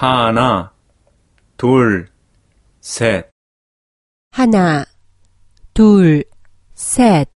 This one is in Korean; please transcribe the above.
하나, 둘, 셋. 하나, 둘, 셋.